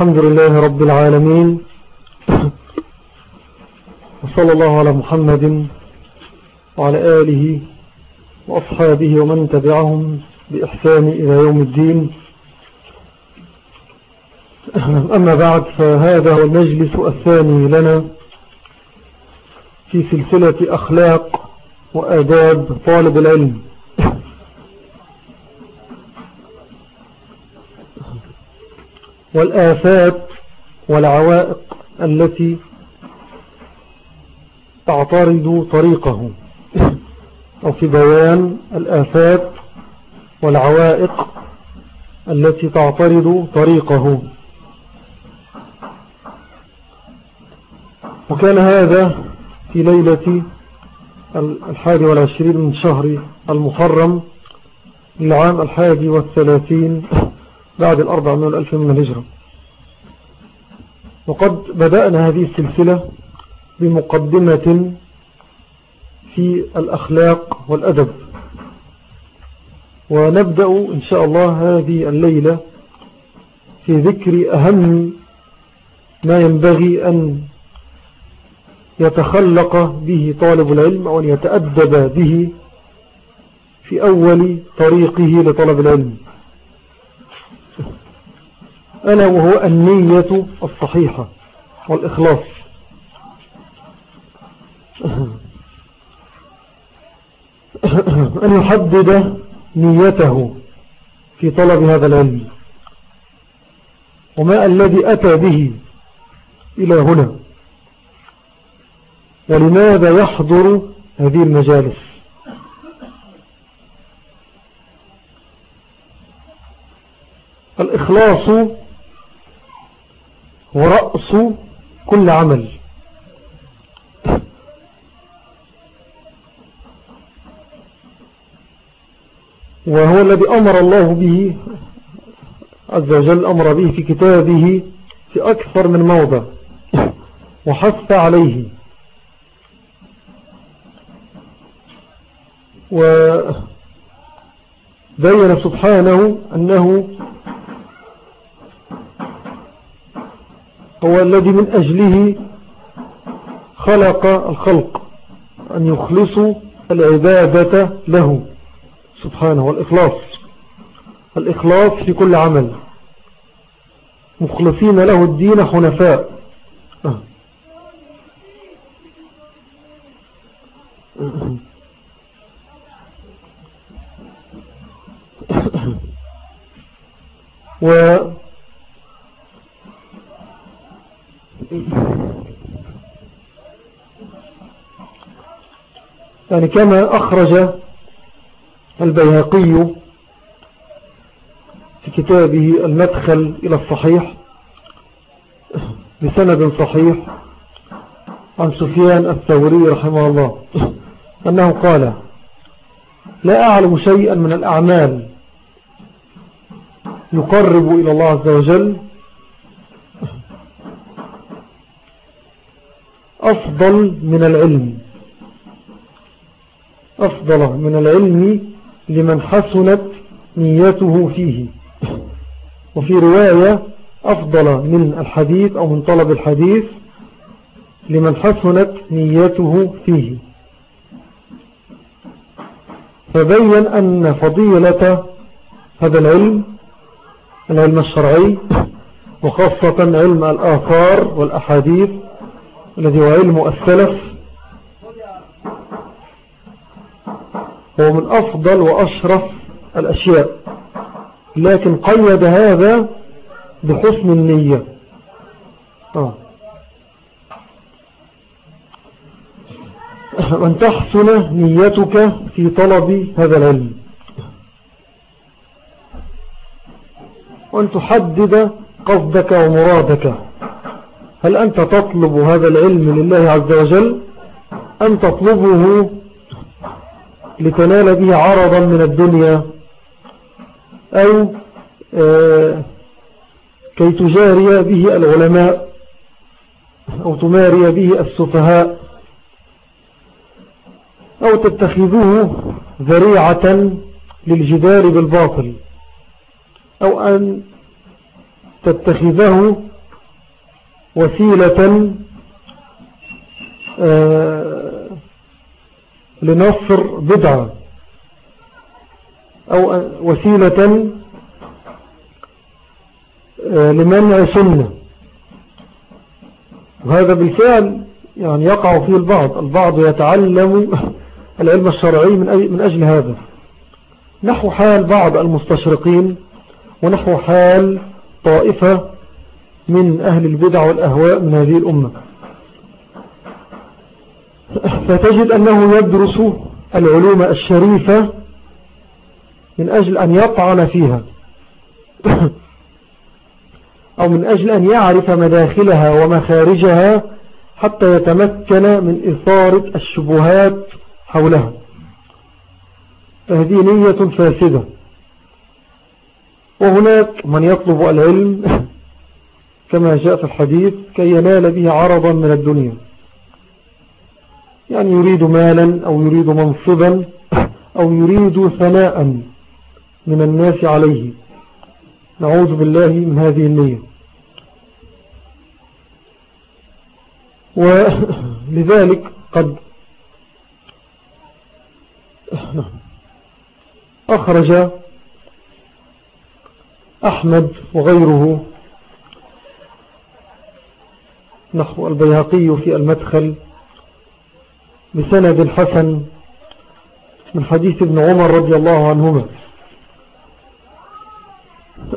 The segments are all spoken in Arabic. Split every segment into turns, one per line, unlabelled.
الحمد لله رب العالمين. وصلى الله على محمد وعلى آله وأصحابه ومن تبعهم بإحسان إلى يوم الدين. أما بعد فهذا هو المجلس الثاني لنا في سلسلة أخلاق وآداب طالب العلم. والآفات والعوائق التي تعترض طريقه أو في بيان الآفات والعوائق التي تعترض طريقه وكان هذا في ليلة الحادي والعشرين من شهر المحرم للعام الحادي والثلاثين بعد الأربع من الألف من الهجرة. وقد بدأنا هذه السلسلة بمقدمة في الأخلاق والأدب. ونبدأ إن شاء الله هذه الليلة في ذكر أهم ما ينبغي أن يتخلق به طالب العلم أو أن يتأدب به في أول طريقه لطلب العلم. ألا وهو النية الصحيحة والإخلاص. أن يحدد نيته في طلب هذا العلم. وما الذي أتى به إلى هنا؟ ولماذا يحضر هذه المجالس؟ الإخلاص ورأس كل عمل. وهو الذي أمر الله به عز وجل أمر به في كتابه في أكثر من موضع وحث عليه. وبين سبحانه أنه هو الذي من أجله خلق الخلق أن يخلصوا العبادة له سبحانه والإخلاص. الإخلاص في كل عمل. مخلصين له الدين حنفاء. و يعني كما أخرج البيهقي في كتابه المدخل إلى الصحيح بسند صحيح عن سفيان الثوري رحمه الله أنه قال لا أعلم شيئا من الأعمال يقرب إلى الله عز وجل أفضل من العلم. أفضل من العلم لمن حسنت نيته فيه. وفي رواية أفضل من الحديث أو من طلب الحديث لمن حسنت نيته فيه. فبين أن فضيلة هذا العلم العلم الشرعي وخاصة علم الآثار والأحاديث الذي هو علم السلف هو من أفضل وأشرف الأشياء. لكن قيد هذا بحسن النية. آه. أن تحسن نيتك في طلب هذا العلم. وأن تحدد قصدك ومرادك. هل أنت تطلب هذا العلم لله عز وجل؟ أم تطلبه لتنال به عرضا من الدنيا؟ أو آه، كي تجاري به العلماء أو تماري به السفهاء؟ أو تتخذوه ذريعة للجدار بالباطل؟ أو أن تتخذه وسيلة آه، لنصر بدعة أو وسيلة آه، لمنع سنة. وهذا بالفعل يعني يقع فيه البعض البعض يتعلم العلم الشرعي من أجل هذا. نحو حال بعض المستشرقين ونحو حال طائفة من أهل البدع والأهواء من هذه الأمة. فتجد أنه يدرس العلوم الشريفة من أجل أن يطعن فيها أو من أجل أن يعرف مداخلها ومخارجها حتى يتمكن من إثارة الشبهات حولها. فهذه نية فاسدة. وهناك من يطلب العلم كما جاء في الحديث كي ينال به عرضا من الدنيا. يعني يريد مالا أو يريد منصبا أو يريد ثناء من الناس عليه. نعوذ بالله من هذه النية. ولذلك قد أخرج أحمد وغيره نحو البيهقي في المدخل بسند حسن من حديث ابن عمر رضي الله عنهما.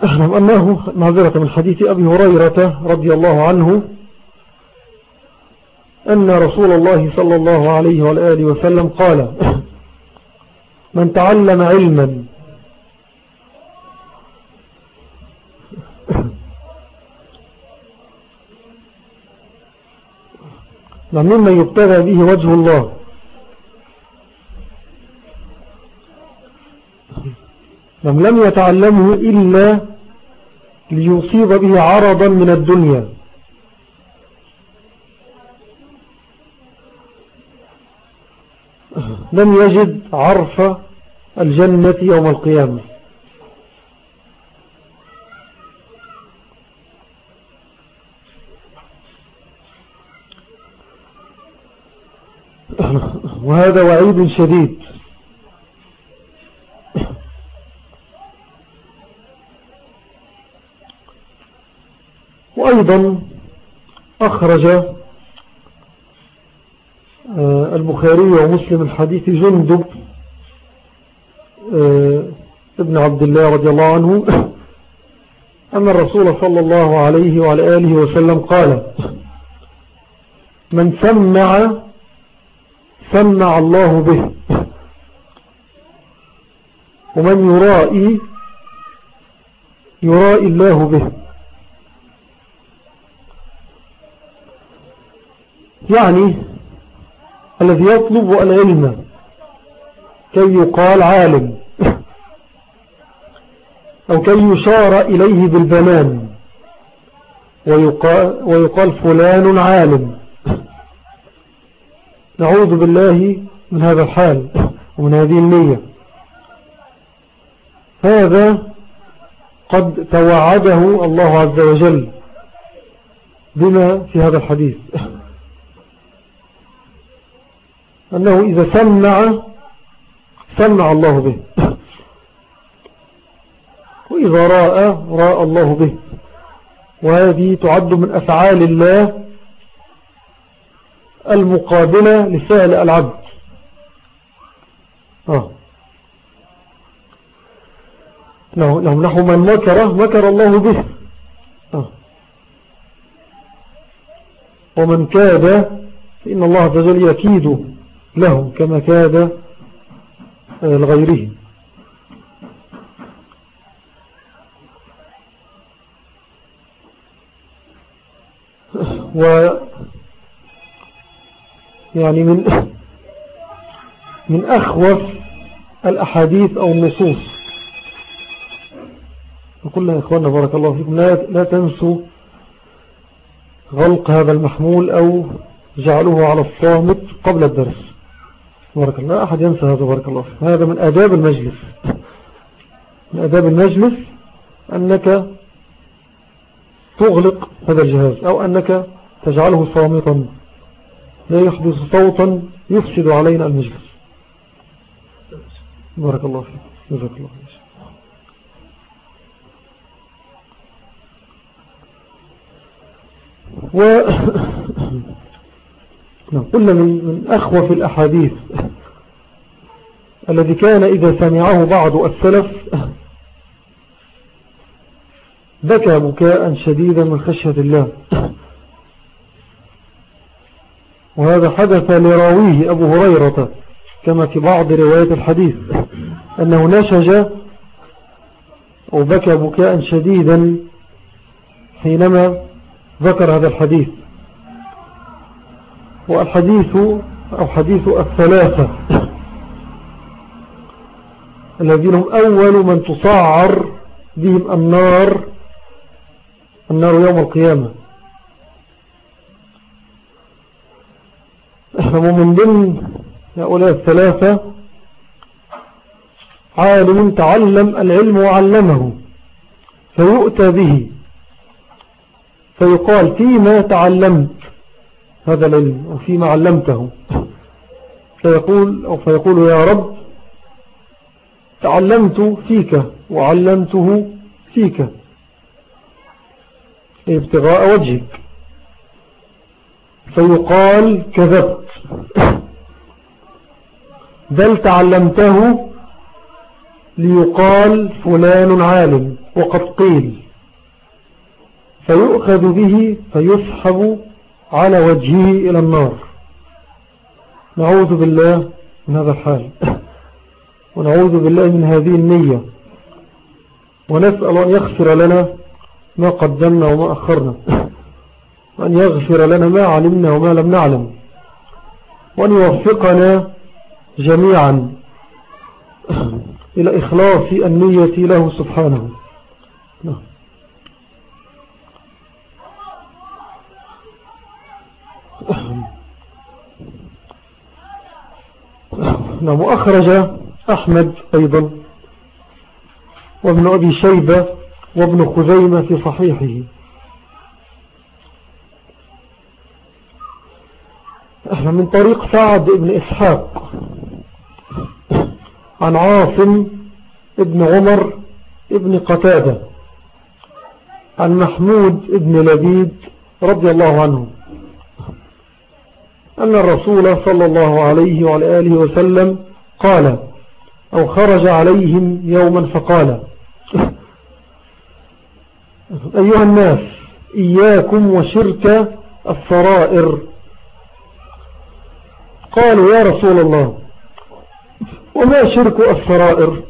أعلم أنه معذرة من حديث أبي هريرة رضي الله عنه أن رسول الله صلى الله عليه وآله وسلم قال من تعلم علما مما يبتغى به وجه الله. لم لم يتعلمه إلا ليصيب به عرضا من الدنيا. لم يجد عرف الجنة يوم القيامة. وهذا وعيد شديد. وأيضا أخرج آه، البخاري ومسلم الحديث جندب آه، ابن عبد الله رضي الله عنه أن الرسول صلى الله عليه وعلى آله وسلم قال من سمع سمع الله به. ومن يرائي يرائي الله به. يعني الذي يطلب العلم كي يقال عالم أو كي يشار إليه بالبنان ويقال, ويقال فلان عالم. نعوذ بالله من هذا الحال ومن هذه النية. هذا قد توعده الله عز وجل بما في هذا الحديث. أنه إذا سمع سمع الله به. وإذا رأى رأى الله به. وهذه تعد من أفعال الله المقابلة لفعل العبد آه. نحو من مكر مكر الله به آه. ومن كاد فإن الله تجل يكيد له كما كاد آه، لغيره و يعني من من أخوف الأحاديث أو النصوص. نقول يا إخواننا بارك الله فيكم. لا تنسوا غلق هذا المحمول أو جعله على الصامت قبل الدرس. بارك الله. أحد ينسى هذا بارك الله فيكم هذا من أداب المجلس. من أداب المجلس أنك تغلق هذا الجهاز أو أنك تجعله صامتا. لا يحدث صوتا يفسد علينا المجلس. بارك الله فيك. جزاك الله خير و نعم، قلنا من, من أخوف الأحاديث الذي كان إذا سمعه بعض السلف بكى بكاء شديدا من خشية الله. وهذا حدث لراويه أبو هريرة كما في بعض روايات الحديث أنه نشج أو بكى بكاء شديدا حينما ذكر هذا الحديث. والحديث أو حديث الثلاثة الذين هم أول من تصعر بهم النار النار يوم القيامة. ومن ضمن هؤلاء الثلاثة عالم تعلم العلم وعلمه فيؤتى به فيقال فيما تعلمت هذا العلم أو فيما علمته. فيقول أو فيقول يا رب تعلمت فيك وعلمته فيك. ابتغاء وجهك. فيقال كذبت. بل تعلمته ليقال فلان عالم وقد قيل. فيؤخذ به فيسحب على وجهه إلى النار. نعوذ بالله من هذا الحال. ونعوذ بالله من هذه النية. ونسأل أن يغفر لنا ما قدمنا وما أخرنا. وأن يغفر لنا ما علمنا وما لم نعلم. وأن يوفقنا جميعا إلى إخلاص النية له سبحانه. نعم. نعم. وأخرج أحمد أيضا وابن أبي شيبة وابن خزيمة في صحيحه. من طريق سعد بن إسحاق عن عاصم ابن عمر ابن قتادة عن محمود ابن لبيد رضي الله عنه أن الرسول صلى الله عليه وعلى آله وسلم قال أو خرج عليهم يوما فقال أيها الناس إياكم وشرك السرائر قالوا يا رسول الله وما شرك السرائر؟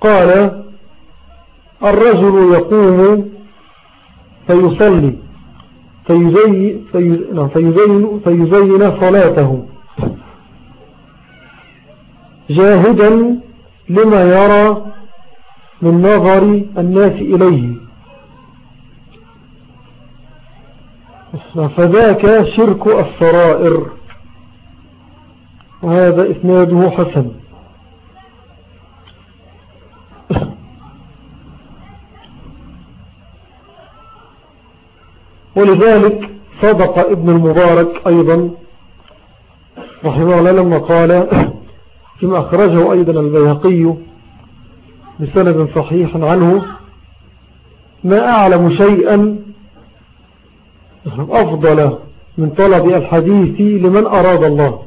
قال الرجل يقوم فيصلي فيزين, فيزين, فيزين صلاته. جاهدا لما يرى من نظر الناس إليه. فذاك شرك السرائر وهذا إثناده حسن. ولذلك صدق ابن المبارك أيضا رحمه الله لما قال كما أخرجه أيضا البيهقي بسند صحيح عنه ما أعلم شيئا أفضل من طلب الحديث لمن أراد الله.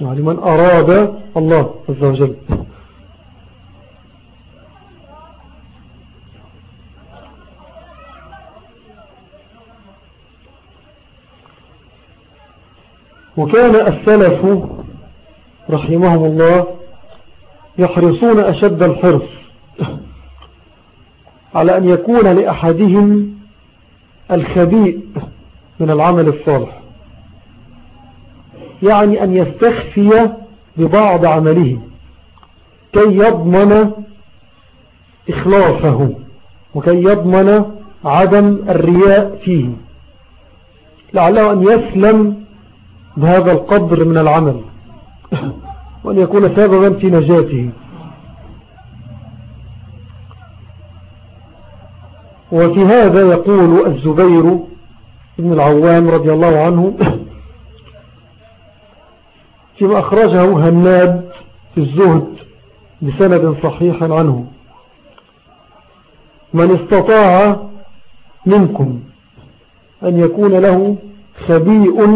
يعني من أراد الله عز وجل. وكان السلف رحمهم الله يحرصون أشد الحرص على أن يكون لأحدهم الخبيء من العمل الصالح. يعني أن يستخفي ببعض عمله كي يضمن إخلاصه وكي يضمن عدم الرياء فيه. لعله أن يسلم بهذا القدر من العمل. وأن يكون سببا في نجاته. وفي هذا يقول الزبير بن العوام رضي الله عنه فيما أخرجه هناد في الزهد بسند صحيح عنه. من استطاع منكم أن يكون له خبيء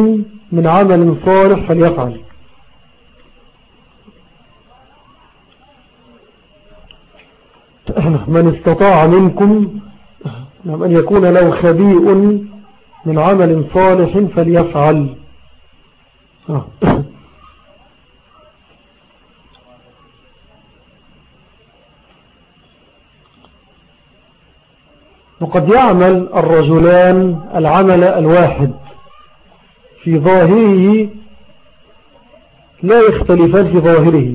من عمل صالح فليفعل. من استطاع منكم أن يكون له خبيء من عمل صالح فليفعل. آه. وقد يعمل الرجلان العمل الواحد. في ظاهره لا يختلفان في ظاهره.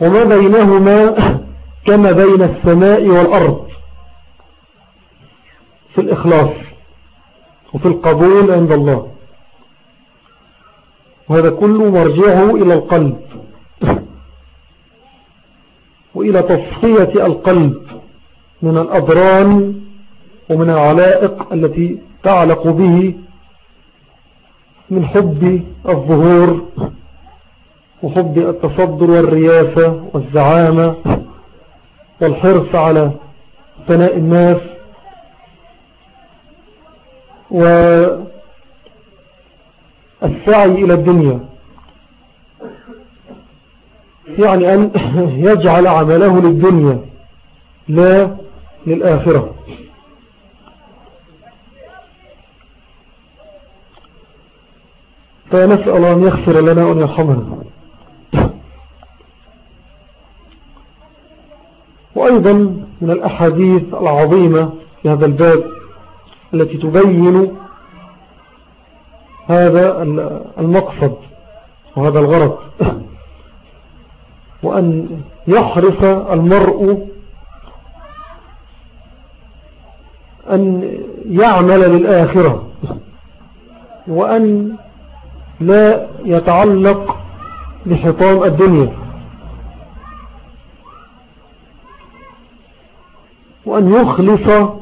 وما بينهما كما بين السماء والأرض. في الإخلاص وفي القبول عند الله. وهذا كله مرجعه إلى القلب وإلى تصفية القلب من الأضران ومن العلائق التي تعلق به من حب الظهور وحب التصدر والرياسة والزعامة والحرص على ثناء الناس والسعي إلى الدنيا. يعني أن يجعل عمله للدنيا لا للآخرة. فنسأل أن يغفر لنا وأن يرحمنا. وأيضا من الأحاديث العظيمة في هذا الباب التي تبين هذا المقصد وهذا الغرض. وأن يحرص المرء أن يعمل للآخرة وأن لا يتعلق بحطام الدنيا وأن يخلص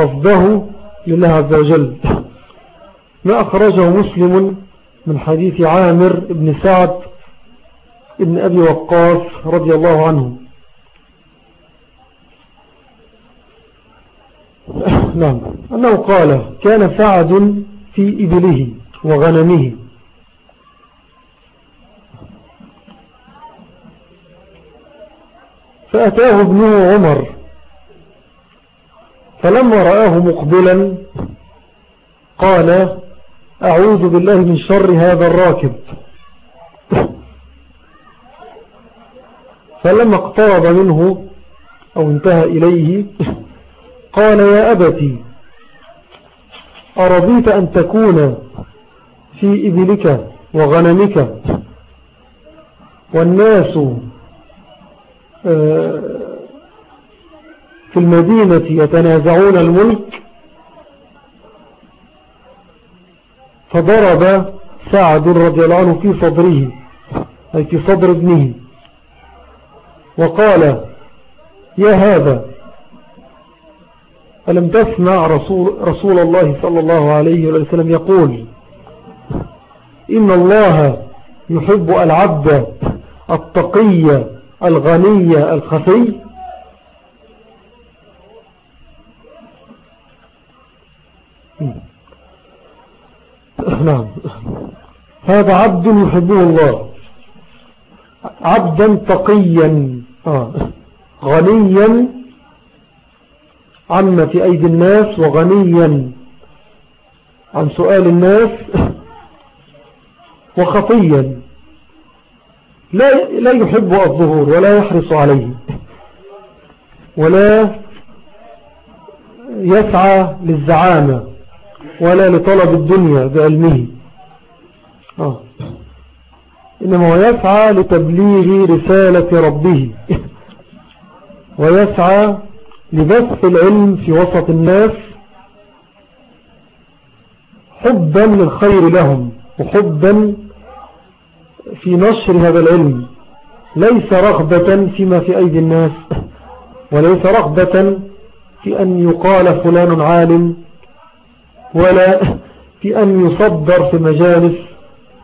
قصده لله عز وجل. ما أخرجه مسلم من حديث عامر بن سعد ابن أبي وقاص رضي الله عنه. نعم. أنه قال كان سعد في إبله وغنمه. فأتاه ابنه عمر فلما رآه مقبلا قال أعوذ بالله من شر هذا الراكب. فلما اقترب منه أو انتهى إليه قال يا أبتي أرضيت أن تكون في إبلك وغنمك والناس آه، في المدينة يتنازعون الملك فضرب سعد رضي الله عنه في صدره أي في صدر ابنه وقال يا هذا ألم تسمع رسول, رسول الله صلى الله عليه وسلم يقول إن الله يحب العبد التقي الغني الخفي نعم. هذا عبد يحبه الله. عبدا تقيا. آه. غنيا عما في أيدي الناس وغنيا عن سؤال الناس وخفيا. لا لا يحب الظهور ولا يحرص عليه ولا يسعى للزعامة. ولا لطلب الدنيا بعلمه. آه. إنما هو يسعى لتبليغ رسالة ربه. ويسعى لبث العلم في وسط الناس حبا للخير لهم وحبا في نشر هذا العلم. ليس رغبة فيما في أيدي الناس وليس رغبة في أن يقال فلان عالم ولا في أن يصدر في مجالس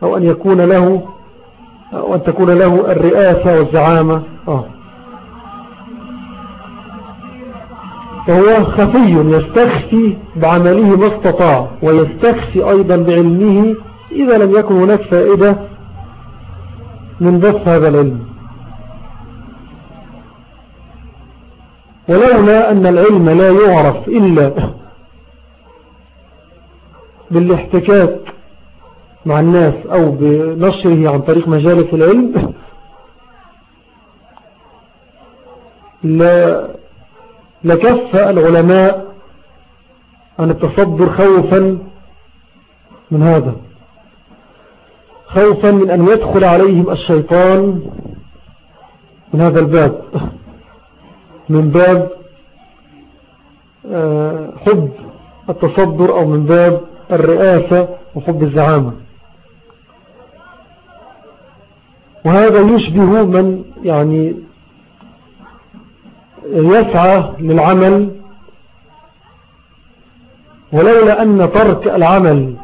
أو أن يكون له أو أن تكون له الرئاسة والزعامة آه. فهو خفي يستخفي بعمله ما استطاع ويستخفي أيضا بعلمه إذا لم يكن هناك فائدة من بث هذا العلم ولولا أن العلم لا يعرف إلا بالاحتكاك مع الناس أو بنشره عن طريق مجالس العلم لكف العلماء عن التصدر خوفا من هذا خوفا من أن يدخل عليهم الشيطان من هذا الباب من باب آه، حب التصدر أو من باب الرئاسة وحب الزعامة. وهذا يشبه من يعني يسعى للعمل ولولا أن ترك العمل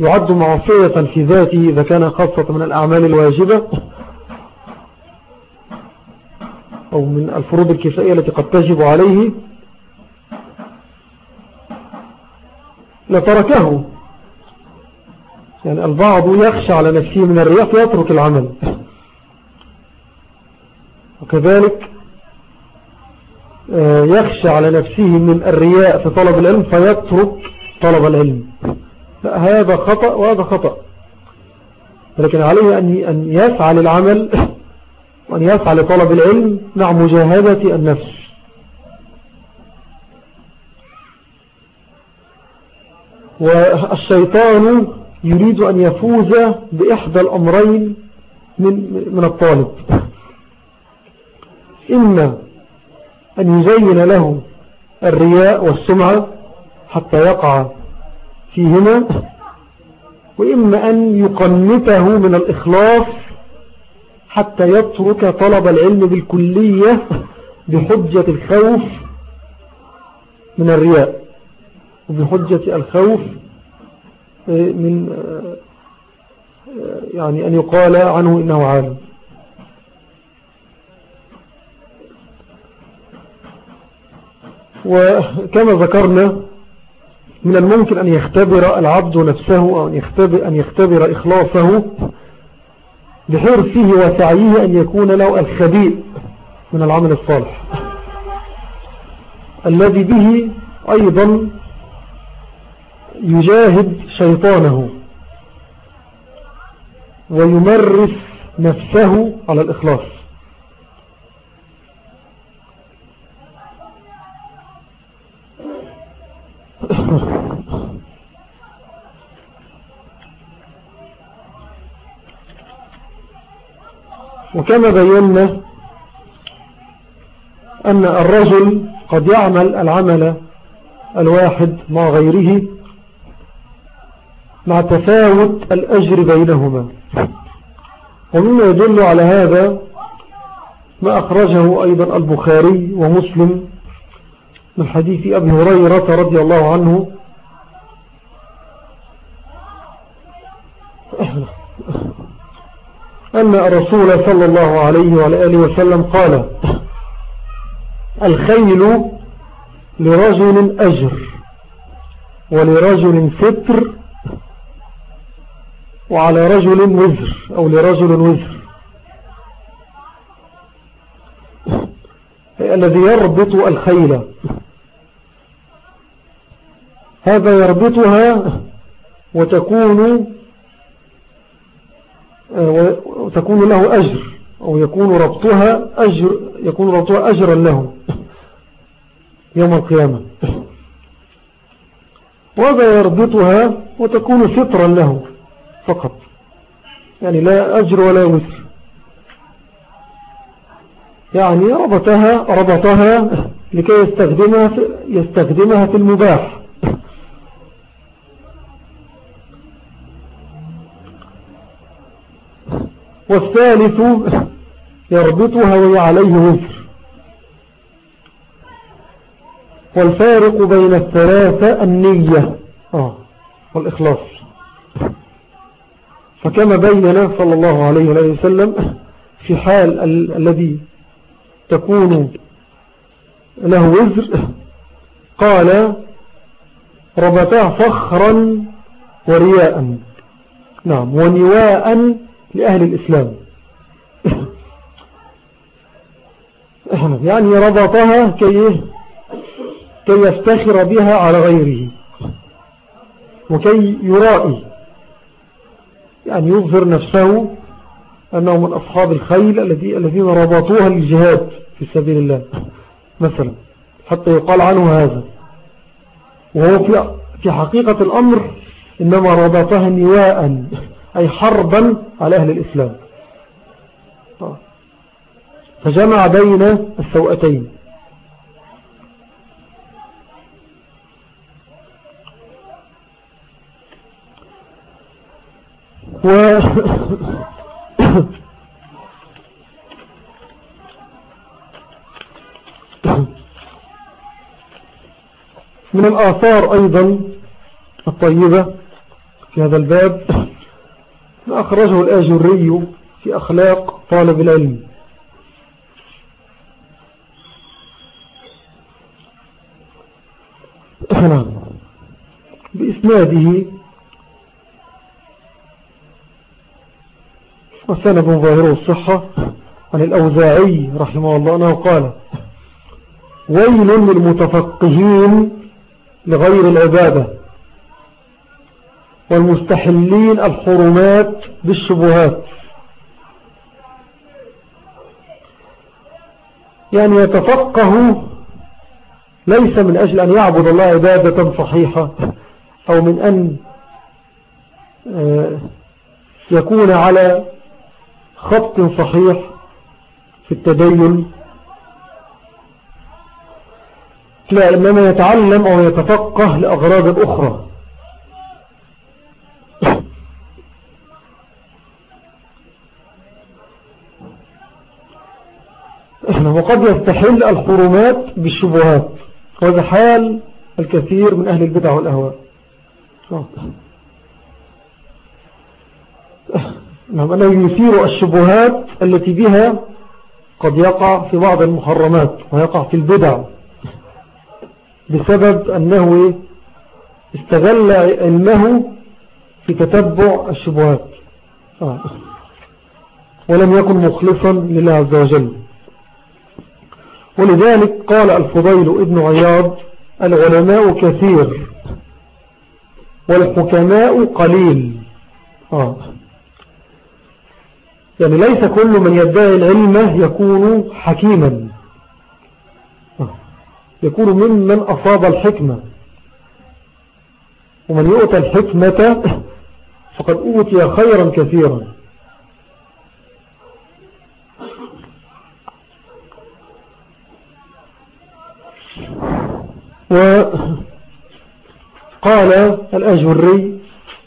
يعد معصية في ذاته إذا كان خاصة من الأعمال الواجبة أو من الفروض الكفائية التي قد تجب عليه. لتركه. يعني البعض يخشى على نفسه من الرياء فيترك العمل. وكذلك آه، يخشى على نفسه من الرياء في طلب العلم فيترك طلب العلم. هذا خطأ وهذا خطأ. ولكن عليه أن يسعى للعمل وأن يسعى لطلب العلم مع مجاهدة النفس. والشيطان يريد أن يفوز بإحدى الأمرين من, من الطالب. إما أن يزين له الرياء والسمعة حتى يقع فيهما وإما أن يقنته من الإخلاص حتى يترك طلب العلم بالكلية بحجة الخوف من الرياء. وبحجة الخوف من يعني أن يقال عنه إنه عالم. وكما ذكرنا من الممكن أن يختبر العبد نفسه أو أن يختبر, أن يختبر إخلاصه بحرصه وسعيه أن يكون له الخبيء من العمل الصالح. الذي به أيضا يجاهد شيطانه ويمرس نفسه على الإخلاص. وكما بينا أن الرجل قد يعمل العمل الواحد مع غيره مع تفاوت الأجر بينهما. ومما يدل على هذا ما أخرجه أيضا البخاري ومسلم من حديث أبي هريرة رضي الله عنه. أن الرسول صلى الله عليه وعلى آله وسلم قال الخيل لرجل أجر ولرجل ستر وعلى رجل وزر أو لرجل وزر. الذي يربط الخيل. هذا يربطها وتكون وتكون له أجر أو يكون ربطها أجر يكون ربطها أجرا له يوم القيامة. وهذا يربطها وتكون سترا له. فقط. يعني لا أجر ولا وزر يعني ربطها ربطها لكي يستخدمها في, يستخدمها في المباح. والثالث يربطها وهي عليه وزر والفارق بين الثلاثة النية. آه والإخلاص. فكما بين صلى الله عليه وسلم في حال ال الذي تكون له وزر قال ربطاه فخرا ورياء. نعم ونواء لأهل الإسلام. يعني ربطها كي كي يفتخر بها على غيره وكي يرائي. يعني يظهر نفسه أنه من أصحاب الخيل الذين ربطوها للجهاد في سبيل الله. مثلا حتى يقال عنه هذا. وهو في حقيقة الأمر إنما ربطها نواء أي حربا على أهل الإسلام. فجمع بين السوءتين. و من الآثار أيضا الطيبة في هذا الباب ما أخرجه الآجري في أخلاق طالب العلم. نعم. بإسناده وسند ظاهره الصحة عن الأوزاعي رحمه الله أنه قال ويل للمتفقهين لغير العبادة والمستحلين الحرمات بالشبهات. يعني يتفقه ليس من أجل أن يعبد الله عبادة صحيحة أو من أن آه، يكون على خط صحيح في التدين. لا إنما يتعلم أو يتفقه لأغراض أخرى. وقد يستحل الحرمات بالشبهات. وهذا حال الكثير من أهل البدع والأهواء. نعم أنه يثير الشبهات التي بها قد يقع في بعض المحرمات ويقع في البدع بسبب أنه استغل علمه في تتبع الشبهات آه. ولم يكن مخلصا لله عز وجل ولذلك قال الفضيل ابن عياض العلماء كثير والحكماء قليل آه. يعني ليس كل من يدعي العلم يكون حكيما. يكون ممن أصاب الحكمة. ومن يؤتى الحكمة فقد أوتي خيرا كثيرا. وقال الأجوري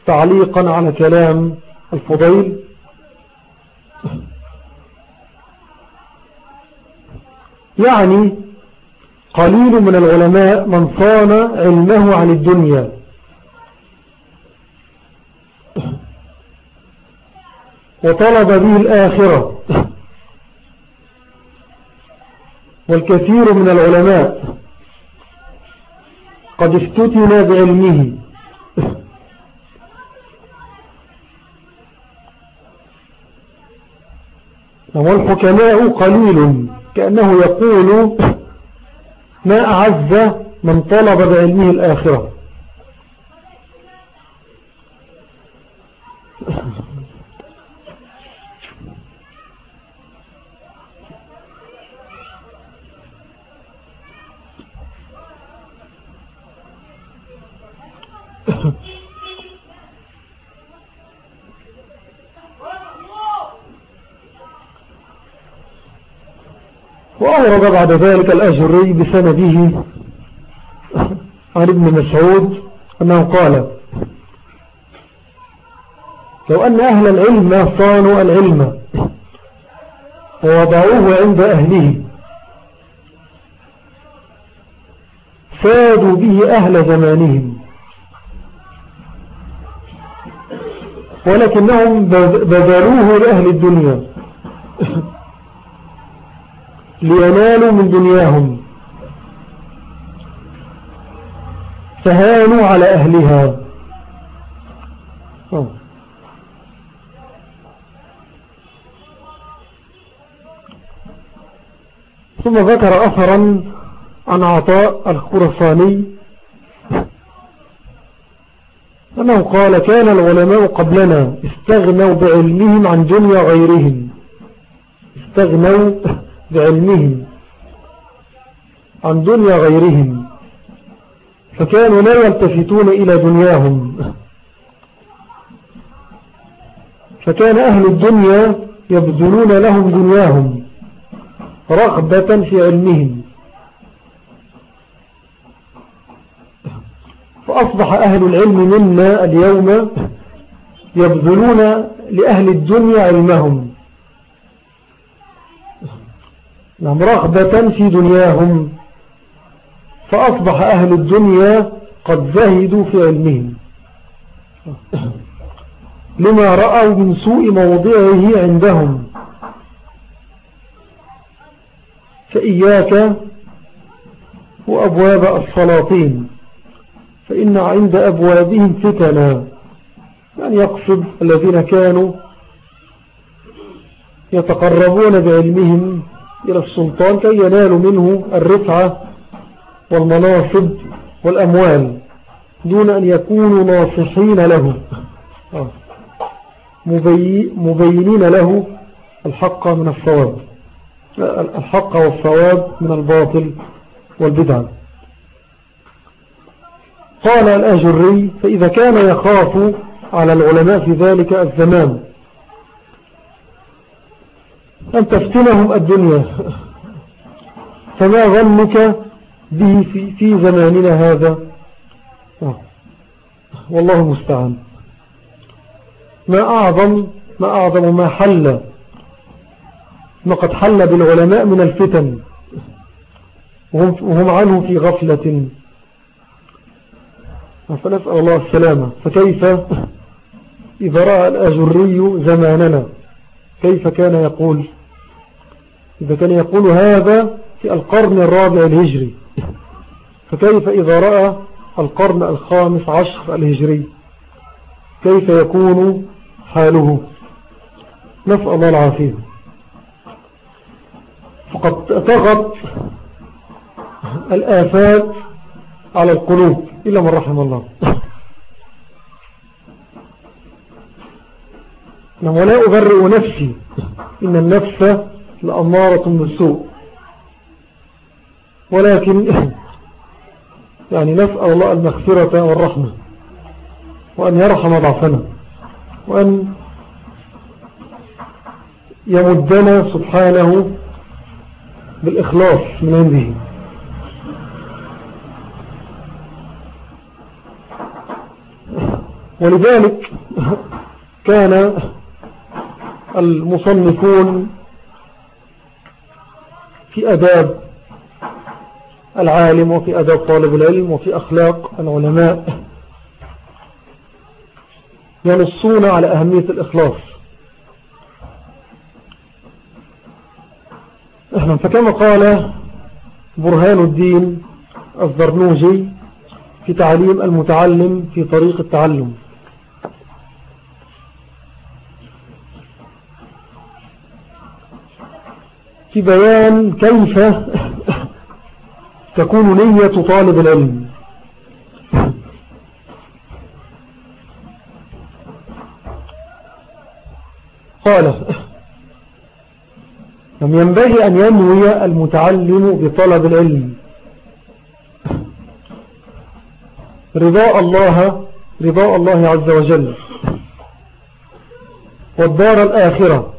تعليقا على كلام الفضيل يعني قليل من العلماء من صان علمه عن الدنيا. وطلب به الآخرة. والكثير من العلماء قد افتتن بعلمه. والحكماء قليل. كأنه يقول ما أعز من طلب بعلمه الآخرة. وأورد بعد ذلك الأجري بسنده عن ابن مسعود أنه قال لو أن أهل العلم صانوا العلم ووضعوه عند أهله فادوا به أهل زمانهم ولكنهم بذلوه لأهل الدنيا. لينالوا من دنياهم. فهانوا على أهلها. ثم ذكر أثرا عن عطاء الخرصاني أنه قال كان العلماء قبلنا استغنوا بعلمهم عن دنيا غيرهم. استغنوا بعلمهم عن دنيا غيرهم فكانوا لا يلتفتون إلى دنياهم. فكان أهل الدنيا يبذلون لهم دنياهم رغبة في علمهم. فأصبح أهل العلم منا اليوم يبذلون لأهل الدنيا علمهم. نعم رغبة في دنياهم فأصبح أهل الدنيا قد زهدوا في علمهم. لما رأوا من سوء موضعه عندهم فإياك وأبواب السلاطين فإن عند أبوابهم فتنا يعني يقصد الذين كانوا يتقربون بعلمهم إلى السلطان كي ينالوا منه الرفعة والمناصب والأموال دون أن يكونوا ناصحين له. آه. مبينين له الحق من الصواب. الحق والصواب من الباطل والبدع. قال الأجري فإذا كان يخاف على العلماء في ذلك الزمان أن تفتنهم الدنيا. فما ظنك به في, زماننا هذا؟ والله المستعان ما أعظم ما أعظم ما حل ما قد حل بالعلماء من الفتن. وهم عنه في غفلة. فنسأل الله السلامة. فكيف إذا رأى الأجري زماننا؟ كيف كان يقول؟ إذا كان يقول هذا في القرن الرابع الهجري فكيف إذا رأى القرن الخامس عشر الهجري؟ كيف يكون حاله؟ نسأل الله العافية. فقد تغط الآفات على القلوب إلا من رحم الله. ولا أبرئ نفسي إن النفس لأمارة بالسوء ولكن يعني نسأل الله المغفرة والرحمة وأن يرحم ضعفنا وأن يمدنا سبحانه بالإخلاص من عنده. ولذلك كان المصنفون في أداب العالم وفي أداب طالب العلم وفي أخلاق العلماء ينصون على أهمية الإخلاص. فكما قال برهان الدين الزرنوجي في تعليم المتعلم في طريق التعلم في بيان كيف تكون نية طالب العلم. قال لم ينبغي أن ينوي المتعلم بطلب العلم. رضاء الله رضاء الله عز وجل. والدار الآخرة.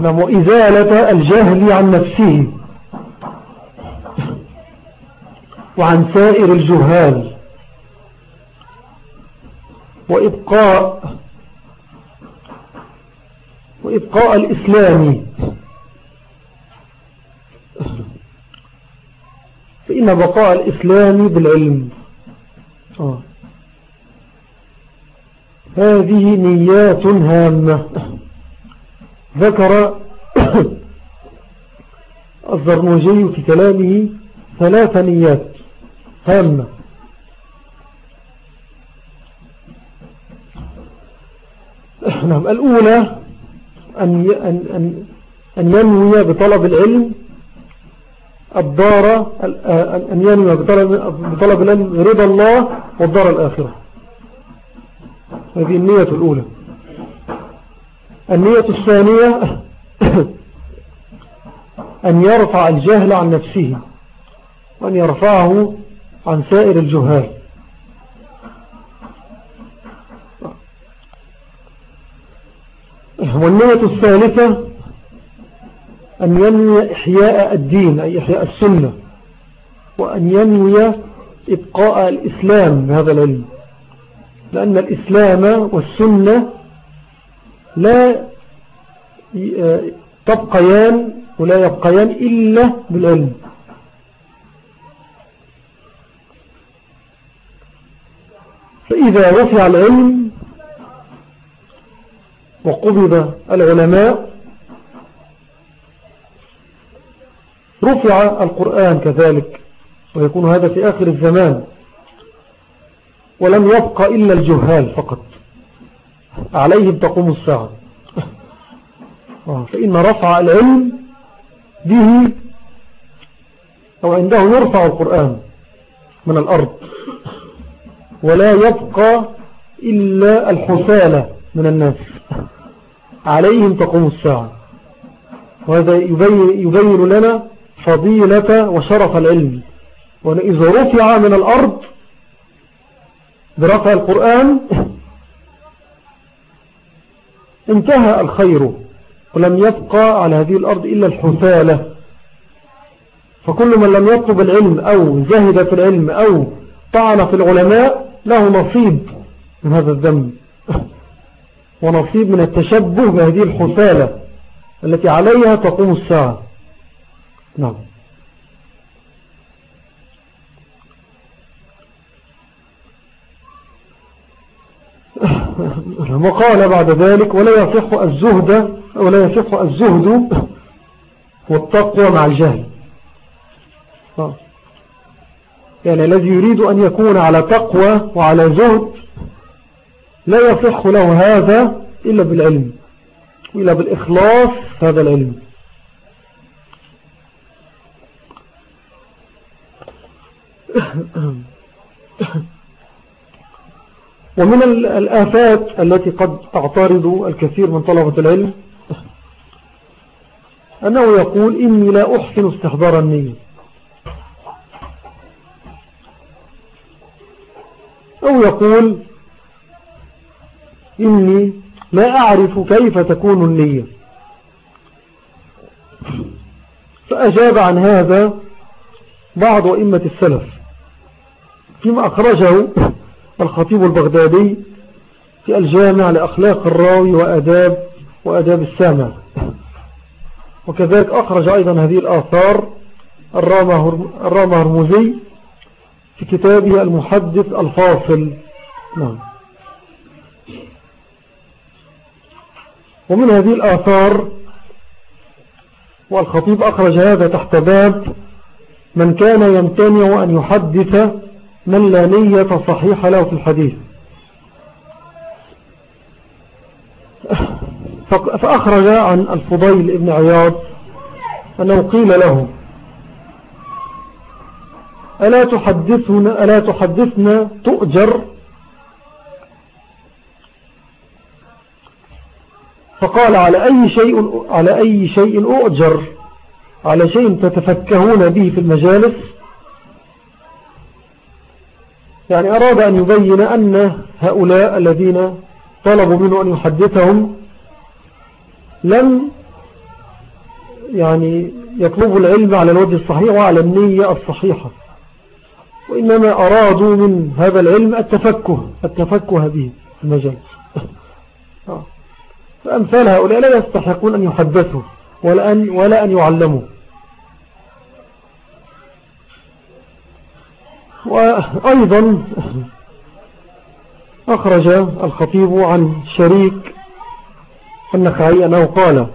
نعم وإزالة الجهل عن نفسه وعن سائر الجهال وإبقاء وإبقاء الإسلام. فإن بقاء الإسلام بالعلم. آه. هذه نيات هامة. ذكر الزرموجي في كلامه ثلاث نيات. هامة نعم الأولى أن أن أن ينوي بطلب العلم الدار أن ينوي بطلب العلم رضا الله والدار الآخرة. هذه النية الأولى. النية الثانية أن يرفع الجهل عن نفسه وأن يرفعه عن سائر الجهال. والنية الثالثة أن ينوي إحياء الدين أي إحياء السنة وأن ينوي إبقاء الإسلام بهذا العلم. لأن الإسلام والسنة لا تبقيان ولا يبقيان إلا بالعلم. فإذا رفع العلم وقبض العلماء رفع القرآن كذلك ويكون هذا في آخر الزمان ولم يبقى إلا الجهال فقط. عليهم تقوم الساعة. فإن رفع العلم به أو عنده يرفع القرآن من الأرض. ولا يبقى إلا الحسالة من الناس. عليهم تقوم الساعة. وهذا يبين, يبين لنا فضيلة وشرف العلم. وأن إذا رفع من الأرض برفع القرآن انتهى الخير ولم يبقى على هذه الأرض إلا الحثالة فكل من لم يطلب العلم أو زهد في العلم أو طعن في العلماء له نصيب من هذا الذنب. ونصيب من التشبه بهذه الحثالة التي عليها تقوم الساعة. نعم. وقال بعد ذلك ولا يصح الزهد ولا يصح الزهد والتقوى مع الجهل. يعني الذي يريد أن يكون على تقوى وعلى زهد لا يصح له هذا إلا بالعلم إلا بالإخلاص هذا العلم. ومن الآفات التي قد تعترض الكثير من طلبة العلم أنه يقول إني لا أحسن استحضار النية. أو يقول إني لا أعرف كيف تكون النية. فأجاب عن هذا بعض أئمة السلف فيما أخرجه الخطيب البغدادي في الجامع لأخلاق الراوي وأداب وأداب السامع. وكذلك أخرج أيضا هذه الآثار الرامة هرموزي في كتابه المحدث الفاصل. نعم. ومن هذه الآثار والخطيب أخرج هذا تحت باب من كان يمتنع أن يحدث من لا نية صحيحة له في الحديث. فأخرج عن الفضيل ابن عياض أنه قيل له ألا تحدثنا, ألا تحدثنا تؤجر؟ فقال على أي شيء على أي شيء أؤجر؟ على شيء تتفكهون به في المجالس؟ يعني أراد أن يبين أن هؤلاء الذين طلبوا منه أن يحدثهم لم يعني يطلبوا العلم على الوجه الصحيح وعلى النية الصحيحة وإنما أرادوا من هذا العلم التفكه التفكه به في المجال آه. فأمثال هؤلاء لا يستحقون أن يحدثوا ولا أن, ولا أن يعلموا وأيضا أخرج الخطيب عن شريك النخعي أنه قال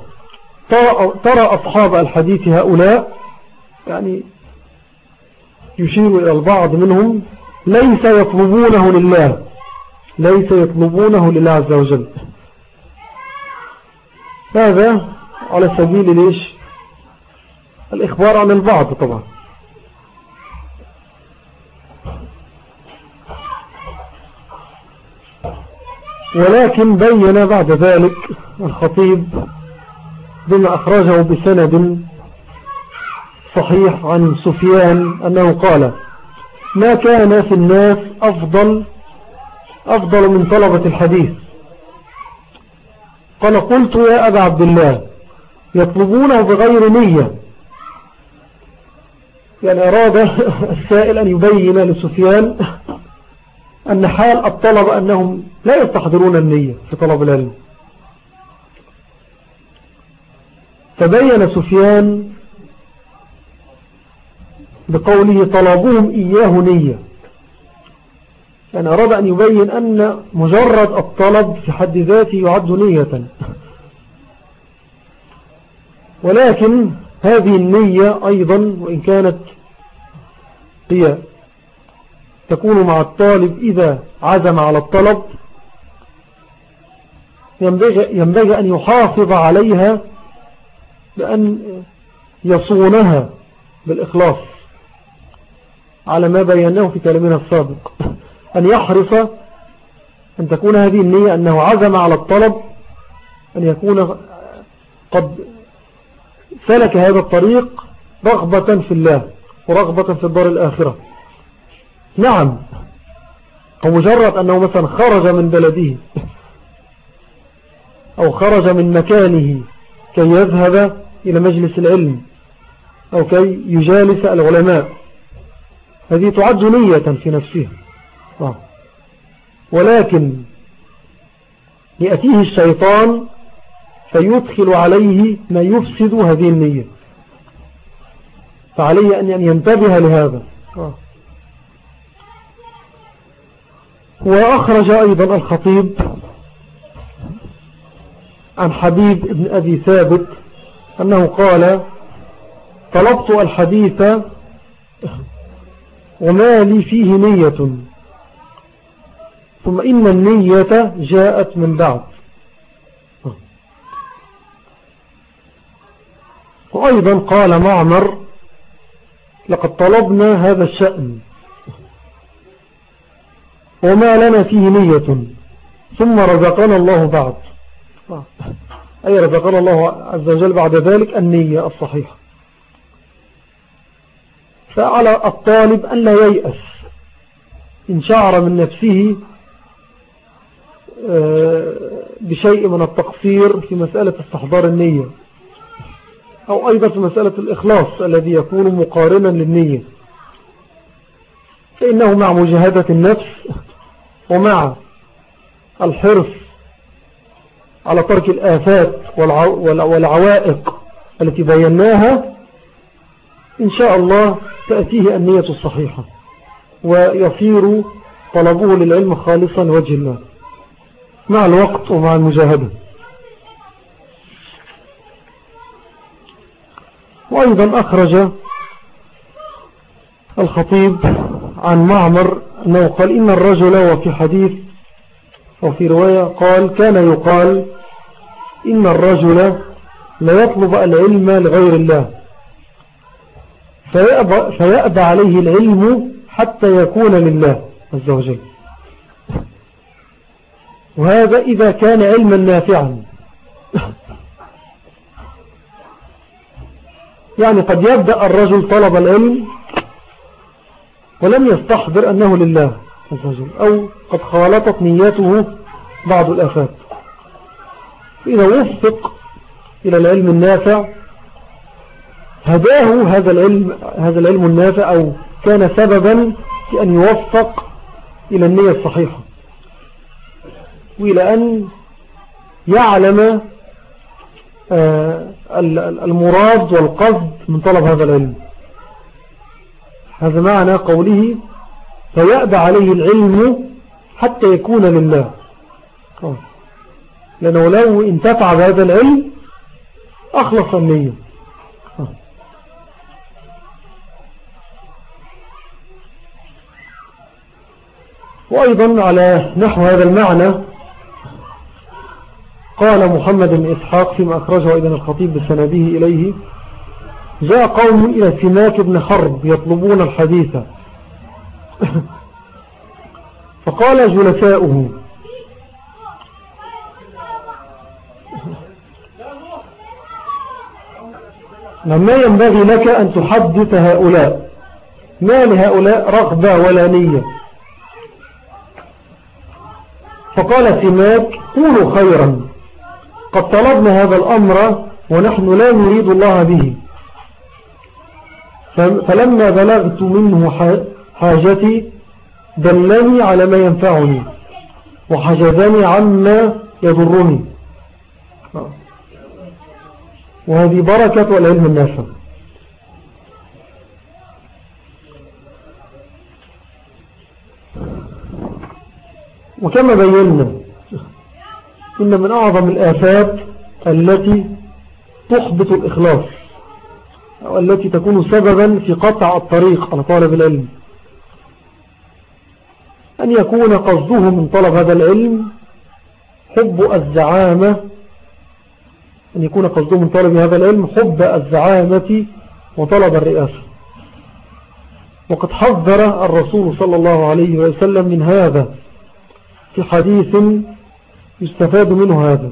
ترى أصحاب الحديث هؤلاء؟ يعني يشير إلى البعض منهم ليس يطلبونه لله ليس يطلبونه لله عز وجل. هذا على سبيل ليش؟ الإخبار عن البعض طبعا. ولكن بين بعد ذلك الخطيب بما أخرجه بسند صحيح عن سفيان أنه قال ما كان في الناس أفضل أفضل من طلبة الحديث. قال قلت يا أبا عبد الله يطلبونه بغير نية. يعني أراد السائل أن يبين لسفيان أن حال الطلب أنهم لا يستحضرون النية في طلب العلم. فبين سفيان بقوله طلبهم إياه نية. يعني أراد أن يبين أن مجرد الطلب في حد ذاته يعد نية. ولكن هذه النية أيضا وإن كانت هي تكون مع الطالب إذا عزم على الطلب. ينبغي, أن يحافظ عليها بأن يصونها بالإخلاص على ما بيناه في كلامنا السابق. أن يحرص أن تكون هذه النية أنه عزم على الطلب أن يكون قد سلك هذا الطريق رغبة في الله ورغبة في الدار الآخرة. نعم. أو مجرد أنه مثلا خرج من بلده. أو خرج من مكانه كي يذهب إلى مجلس العلم. أو كي يجالس العلماء. هذه تعد نية في نفسها. آه. ولكن يأتيه الشيطان فيدخل عليه ما يفسد هذه النية. فعليه أن ينتبه لهذا. وأخرج أيضا الخطيب عن حبيب بن أبي ثابت أنه قال طلبت الحديث وما لي فيه نية. ثم إن النية جاءت من بعد. وأيضا قال معمر لقد طلبنا هذا الشأن. وما لنا فيه نية. ثم رزقنا الله بعد أي رزقنا الله عز وجل بعد ذلك النية الصحيحة. فعلى الطالب أن لا ييأس. إن شعر من نفسه آه، بشيء من التقصير في مسألة استحضار النية. أو أيضا في مسألة الإخلاص الذي يكون مقارنا للنية. فإنه مع مجاهدة النفس ومع الحرص على ترك الآفات والعوائق التي بيناها إن شاء الله تأتيه النية الصحيحة ويصير طلبه للعلم خالصا لوجه الله. مع الوقت ومع المجاهدة. وأيضا أخرج الخطيب عن معمر أنه قال إن الرجل وفي حديث وفي رواية قال كان يقال إن الرجل لا يطلب العلم لغير الله. فيأبى, فيأبى عليه العلم حتى يكون لله عز وجل. وهذا إذا كان علما نافعا. يعني قد يبدأ الرجل طلب العلم ولم يستحضر أنه لله عز وجل أو قد خالطت نياته بعض الآفات. فإذا وفق إلى العلم النافع هداه هذا العلم, هذا العلم النافع أو كان سببا في أن يوفق إلى النية الصحيحة. وإلى أن يعلم آه، المراد والقصد من طلب هذا العلم. هذا معنى قوله فيأبى عليه العلم حتى يكون لله آه. لأنه لو انتفع بهذا العلم أخلص النية آه. وأيضا على نحو هذا المعنى قال محمد بن إسحاق فيما أخرجه أيضا الخطيب بسنده إليه جاء قوم إلى سماك بن حرب يطلبون الحديث. فقال جلساؤه. ما ينبغي لك أن تحدث هؤلاء؟ ما لهؤلاء رغبة ولا نية؟ فقال سماك قولوا خيرا. قد طلبنا هذا الأمر ونحن لا نريد الله به. فلما بلغت منه حاجتي دلني على ما ينفعني وحجزني عما يضرني. وهذه بركة والعلم النافع. وكما بينا إن من أعظم الآفات التي تحبط الإخلاص. أو التي تكون سببا في قطع الطريق على طالب العلم. أن يكون قصده من طلب هذا العلم حب الزعامة أن يكون قصده من طلب هذا العلم حب الزعامة وطلب الرئاسة. وقد حذر الرسول صلى الله عليه وسلم من هذا في حديث يستفاد منه هذا.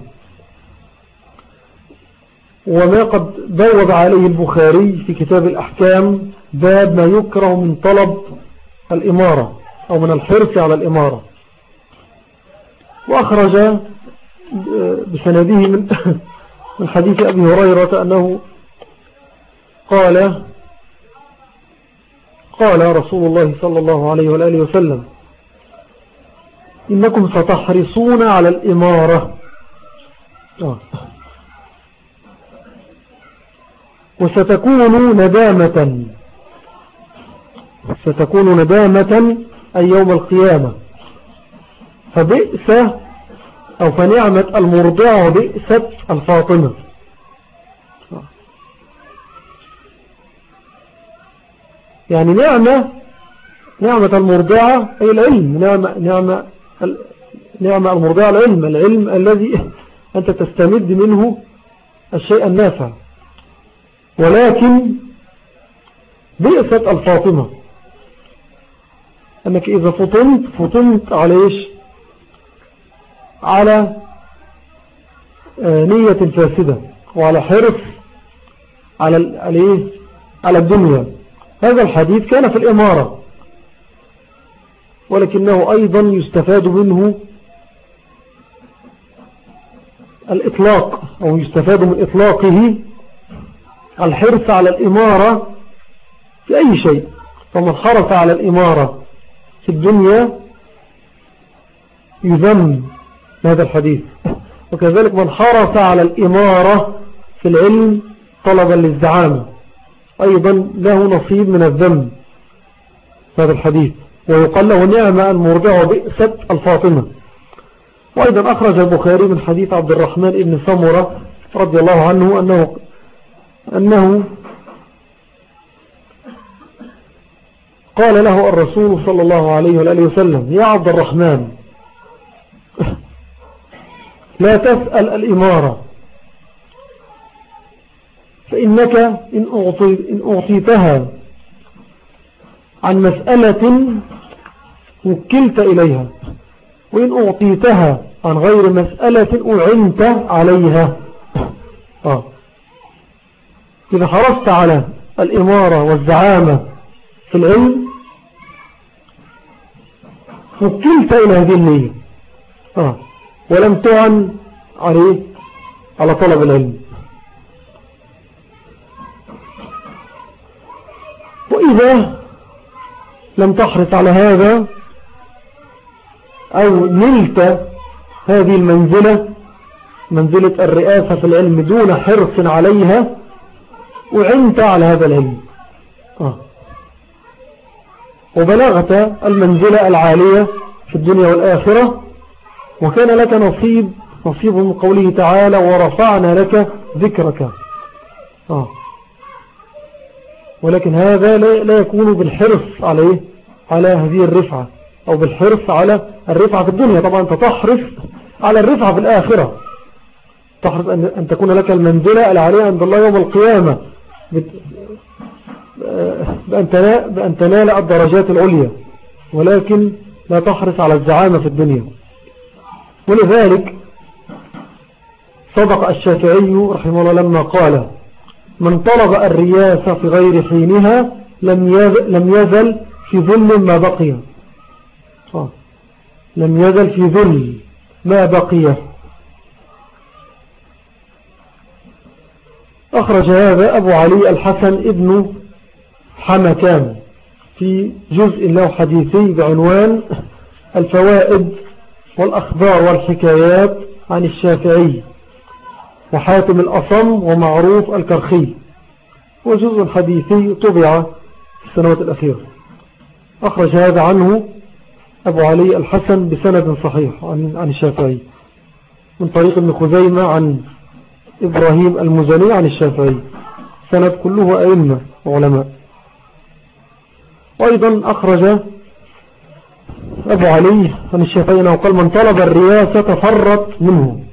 وما قد بوض عليه البخاري في كتاب الأحكام باب ما يكره من طلب الإمارة أو من الحرص على الإمارة. وأخرج بسنده من من حديث أبي هريرة أنه قال قال رسول الله صلى الله عليه وآله وسلم إنكم ستحرصون على الإمارة آه. وستكون ندامة. ستكون ندامة أي يوم القيامة. فبئس أو فنعمة المرضعة بئست الفاطمة يعني نعمة نعمة المرضعة أي العلم. نعمة, نعمة, نعمة المرضعة العلم. العلم الذي أنت تستمد منه الشيء النافع. ولكن بئست الفاطمة. أنك إذا فطنت فطنت على إيش على آه، نية فاسدة وعلى حرص على عليه؟ على الدنيا. هذا الحديث كان في الإمارة. ولكنه أيضا يستفاد منه الإطلاق أو يستفاد من إطلاقه الحرص على الإمارة في أي شيء. فمن حرص على الإمارة في الدنيا يذم هذا الحديث. وكذلك من حرص على الإمارة في العلم طلبا للزعامة. أيضا له نصيب من الذنب هذا الحديث. ويقال له نعمة المرضع بئست الفاطمة. وأيضا أخرج البخاري من حديث عبد الرحمن بن سمرة رضي الله عنه أنه, أنه قال له الرسول صلى الله عليه وآله وسلم يا عبد الرحمن لا تسأل الإمارة فإنك إن, أعطي إن أعطيتها عن مسألة وكلت إليها وإن أعطيتها عن غير مسألة أعنت عليها آه. إذا حرصت على الإمارة والزعامة في العلم وكلت إلى هذه النية آه. ولم تعن عليه على طلب العلم وإذا لم تحرص على هذا أو نلت هذه المنزلة منزلة الرئاسة في العلم دون حرص عليها وعنت على هذا العلم. آه. وبلغت المنزلة العالية في الدنيا والآخرة وكان لك نصيب نصيب من قوله تعالى ورفعنا لك ذكرك آه. ولكن هذا لا يكون بالحرص عليه على هذه الرفعة أو بالحرص على الرفعة في الدنيا. طبعا أنت تحرص على الرفعة في الآخرة. تحرص أن تكون لك المنزلة العالية عند الله يوم القيامة. بأن تنال الدرجات العليا ولكن لا تحرص على الزعامة في الدنيا. ولذلك صدق الشافعي رحمه الله لما قال من طلب الرياسة في غير حينها لم يزل في ظل ما بقي. لم يزل في ظل ما بقي. أخرج هذا أبو علي الحسن ابن حمكان في جزء له حديثي بعنوان الفوائد والأخبار والحكايات عن الشافعي وحاتم الأصم ومعروف الكرخي وجزء حديثي طبع في السنوات الأخيرة. أخرج هذا عنه أبو علي الحسن بسند صحيح عن, عن الشافعي. من طريق ابن خزيمة عن إبراهيم المزني عن الشافعي. سند كله أئمة وعلماء. وأيضا أخرج أبو علي عن الشافعي أنه قال من طلب الرياسة فرت منه.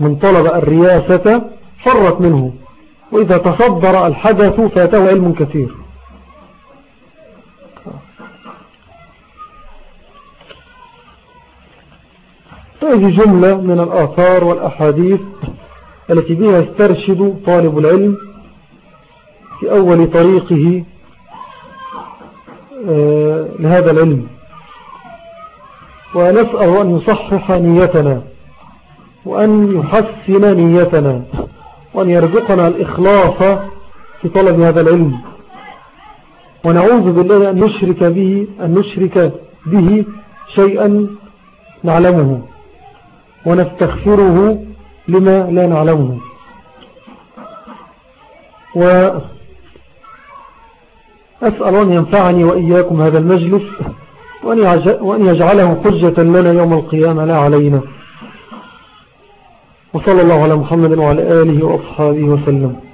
من طلب الرياسة فرت منه. وإذا تصدر الحدث فاته علم كثير. هذه جملة من الآثار والأحاديث التي بها يسترشد طالب العلم في أول طريقه آه، لهذا العلم. ونسأل أن يصحح نيتنا وأن يحسن نيتنا وأن يرزقنا الإخلاص في طلب هذا العلم. ونعوذ بالله أن نشرك به أن نشرك به شيئا نعلمه ونستغفره لما لا نعلمه. وأسأل أن ينفعني وإياكم هذا المجلس وأن يجعله حجة لنا يوم القيامة لا علينا. وصلى الله على محمد وعلى آله وأصحابه وسلم.